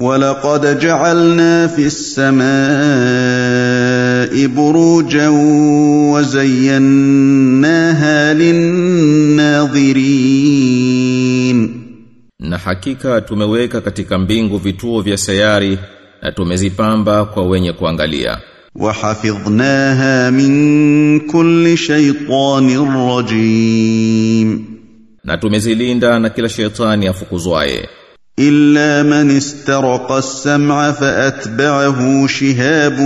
ولقد جعلنا في السماء بروجا وزيناها للناظرين Na hakika tumeweka katika mbingu vituo vya sayari na tumezipamba kwa wenye kuangalia. وحفظناها من كل شيطان رجيم Na tumezilinda na kila shetani afukuzwaye. إلا من استرق السمع فأتبعه شهاب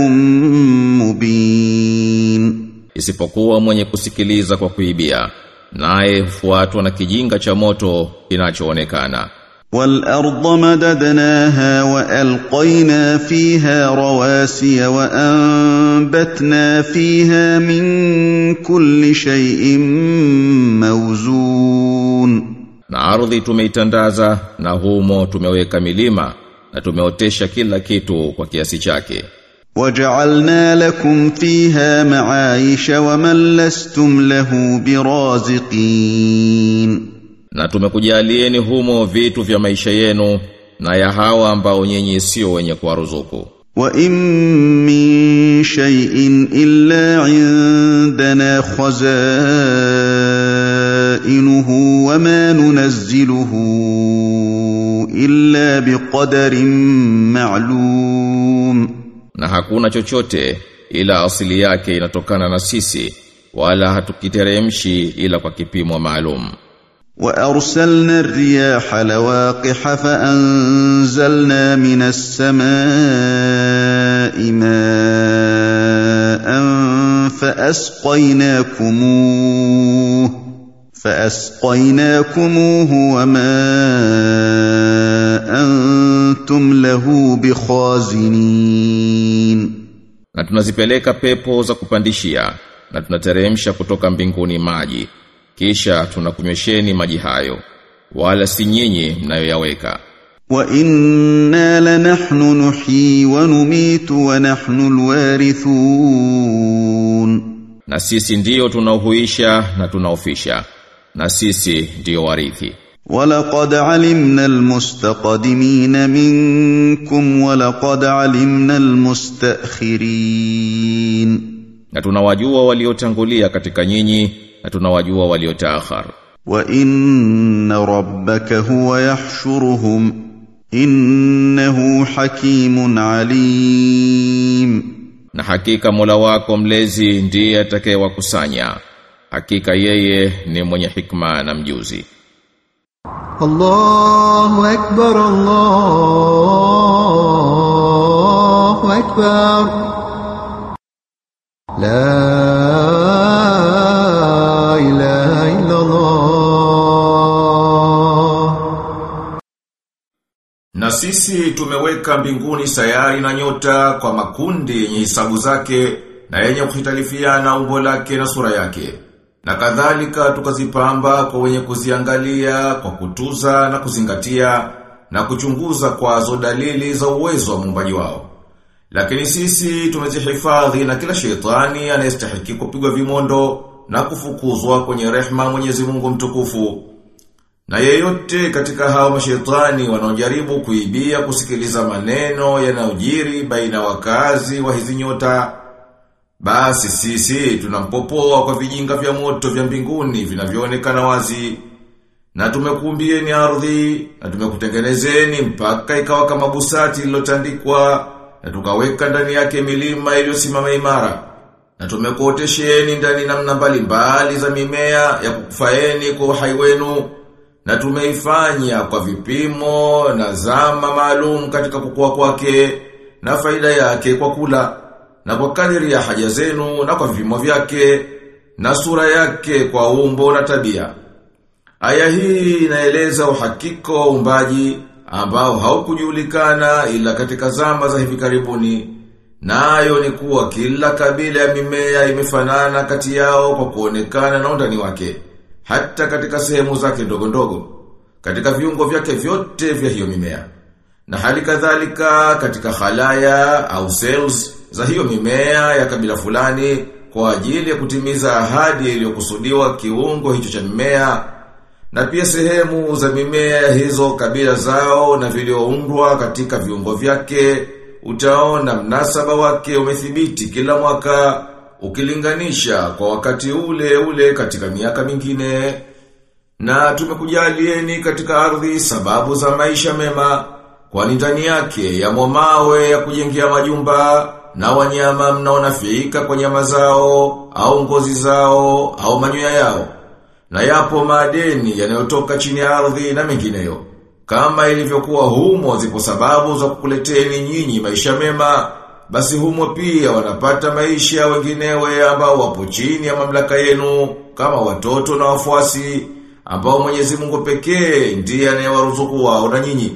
مبين Isipokuwa mwenye kusikiliza kwa kuibia. Naye hufuatwa na kijinga cha moto kinachoonekana. والأرض مددناها وألقينا فيها رواسي وأنبتنا فيها من كل شيء موزون na ardhi tumeitandaza na humo tumeweka milima na tumeotesha kila kitu kwa kiasi chake. Waj'alna lakum fiha ma'aisha waman lastum lahu biraziqin. Na tumekujalieni humo vitu vya maisha yenu na ya hawa ambao nyinyi sio wenye kuwaruzuku. Wa in min shay'in illa 'indana khazan خزائنه وما ننزله إلا بقدر معلوم Na hakuna chochote ila asili yake inatokana na sisi wala hatukiteremshi ila kwa kipimo maalum. وأرسلنا الرياح لواقح فأنزلنا من السماء ماء فأسقيناكموه فأسقيناكموه وما أنتم له بخازنين Na tunazipeleka pepo za kupandishia na tunateremsha kutoka mbinguni maji. Kisha tunakunywesheni maji hayo. Wala si nyinyi mnayoyaweka. وإنا لنحن نحيي ونميت ونحن الوارثون Na sisi ndiyo tunaohuisha na tunaofisha. Na sisi ndiyo warithi. ولقد علمنا المستقدمين منكم ولقد علمنا المستأخرين Na tunawajua waliotangulia katika nyinyi na tunawajua waliotaakhar. وإن ربك هو يحشرهم إنه حكيم عليم Na hakika Mola wako mlezi ndiye atakayewakusanya. hakika yeye ni mwenye hikma na mjuzi. Allahu akbar Allahu akbar. La ilaha illa Allah Na sisi tumeweka mbinguni sayari na nyota kwa makundi yenye hisabu zake na yenye kuhitalifiana umbo lake na sura yake. Na kadhalika tukazipamba kwa wenye kuziangalia, kwa kutuza na kuzingatia na kuchunguza kwazo dalili za uwezo wa muumbaji wao. Lakini sisi tumezihifadhi na kila shetani anayestahiki kupigwa vimondo na kufukuzwa kwenye rehma Mwenyezi Mungu mtukufu. Na yeyote katika hao mashetani wanaojaribu kuibia kusikiliza maneno yanayojiri baina wakazi wa hizi nyota basi sisi tunampopoa kwa vijinga vya moto vya mbinguni vinavyoonekana wazi. Na tumekuumbieni ardhi na tumekutengenezeni mpaka ikawa kama busati lilotandikwa na tukaweka ndani yake milima iliyosimama imara. Na tumekuotesheni ndani namna mbalimbali za mimea ya kukufaeni kwa uhai wenu na tumeifanya kwa vipimo na zama maalum katika kukua kwake na faida yake kwa kula na kwa kadiri ya haja zenu na kwa vimo vyake na sura yake kwa umbo na tabia. Aya hii inaeleza uhakiko wa umbaji ambao haukujulikana ila katika zama za hivi karibuni. Nayo ni kuwa kila kabila ya mimea imefanana kati yao kwa kuonekana na undani wake, hata katika sehemu zake ndogo ndogo, katika viungo vyake vyote vya hiyo mimea. Na hali kadhalika katika halaya au cells za hiyo mimea ya kabila fulani kwa ajili ya kutimiza ahadi iliyokusudiwa kiungo hicho cha mimea Na pia sehemu za mimea hizo kabila zao na vilioundwa katika viungo vyake, utaona mnasaba wake umethibiti kila mwaka ukilinganisha kwa wakati ule ule katika miaka mingine. Na tumekujalieni katika ardhi sababu za maisha mema, kwani ndani yake ya mawe ya kujengea majumba na wanyama mnaonafika kwa nyama zao au ngozi zao au manyoya yao. Na yapo madeni yanayotoka chini ya ardhi na mengineyo. Kama ilivyokuwa humo zipo sababu za kukuleteni nyinyi maisha mema, basi humo pia wanapata maisha wenginewe ambao wapo chini ya mamlaka yenu kama watoto na wafuasi ambao Mwenyezi Mungu pekee ndiye anayewaruzuku wao na nyinyi.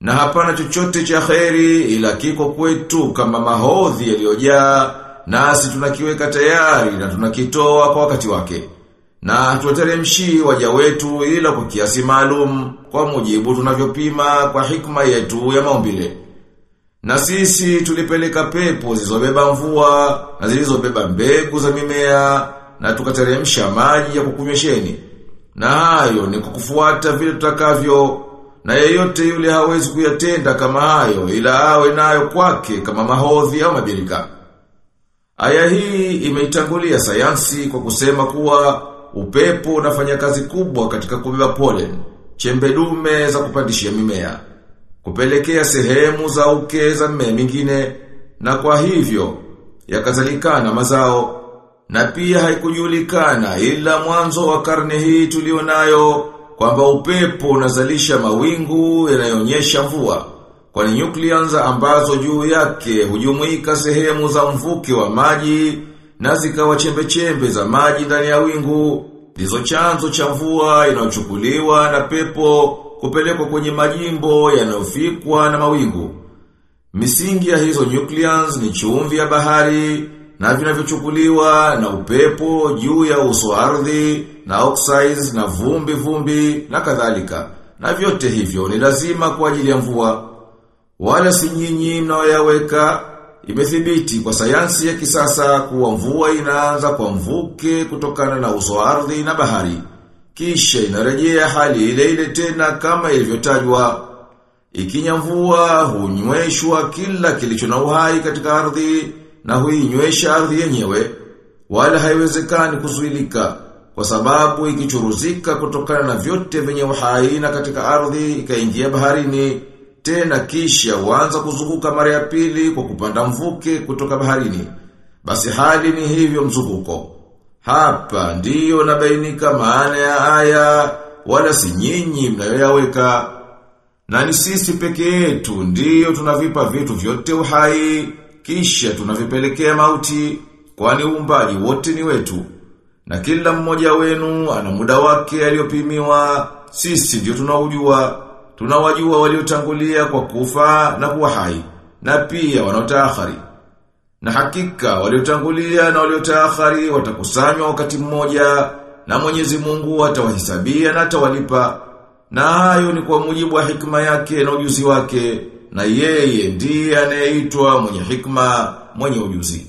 Na hapana chochote cha kheri ila kiko kwetu kama mahodhi yaliyojaa nasi tunakiweka tayari na tunakitoa kwa wakati wake. Na tuwateremshi waja wetu ila kwa kiasi maalum kwa mujibu tunavyopima kwa hikma yetu ya maumbile. Na sisi tulipeleka pepo zilizobeba mvua na zilizobeba mbegu za mimea na tukateremsha maji ya kukunywesheni. Na hayo ni kukufuata vile tutakavyo na yeyote yule hawezi kuyatenda kama hayo ila awe nayo kwake kama mahodhi au mabirika. Aya hii imeitangulia sayansi kwa kusema kuwa upepo unafanya kazi kubwa katika kubeba pollen, chembe dume za kupandishia mimea, kupelekea sehemu za uke za mmea mingine na kwa hivyo yakazalikana mazao na pia haikujulikana ila mwanzo wa karne hii tulionayo kwamba upepo unazalisha mawingu yanayonyesha mvua kwani nucleons ambazo juu yake hujumuika sehemu za mvuke wa maji na zikawa chembe-chembe za maji ndani ya wingu ndizo chanzo cha mvua inayochukuliwa na pepo kupelekwa kwenye majimbo yanayofikwa na mawingu. Misingi ya hizo nucleons ni chumvi ya bahari na vinavyochukuliwa na upepo juu ya uso ardhi na oxides na vumbi vumbi na kadhalika. Na vyote hivyo ni lazima kwa ajili ya mvua. Wala si nyinyi mnaoyaweka imethibiti kwa sayansi ya kisasa kuwa mvua inaanza kwa mvuke kutokana na uso ardhi na bahari. Kisha inarejea hali ile ile tena kama ilivyotajwa. ikinyamvua hunyweshwa kila kilicho na uhai katika ardhi na huinywesha ardhi yenyewe wala haiwezekani kuzuilika kwa sababu ikichuruzika kutokana na vyote vyenye uhai na katika ardhi ikaingia baharini tena kisha huanza kuzunguka mara ya pili kwa kupanda mvuke kutoka baharini basi hali ni hivyo mzunguko. Hapa ndiyo nabainika maana ya aya wala si nyinyi mnayoyaweka na ni sisi peke yetu ndiyo tunavipa vitu vyote uhai kisha tunavipelekea mauti kwani uumbaji wote ni wetu. Na kila mmoja wenu ana muda wake aliyopimiwa sisi ndio tunaujua. Tunawajua waliotangulia kwa kufa na kuwa hai na pia wanaotaakhari na hakika waliotangulia na waliotaakhari watakusanywa wakati mmoja na Mwenyezi Mungu atawahisabia na atawalipa. Na hayo ni kwa mujibu wa hikma yake na ujuzi wake na yeye ndiye anayeitwa mwenye hikma mwenye ujuzi